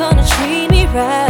gonna treat me right.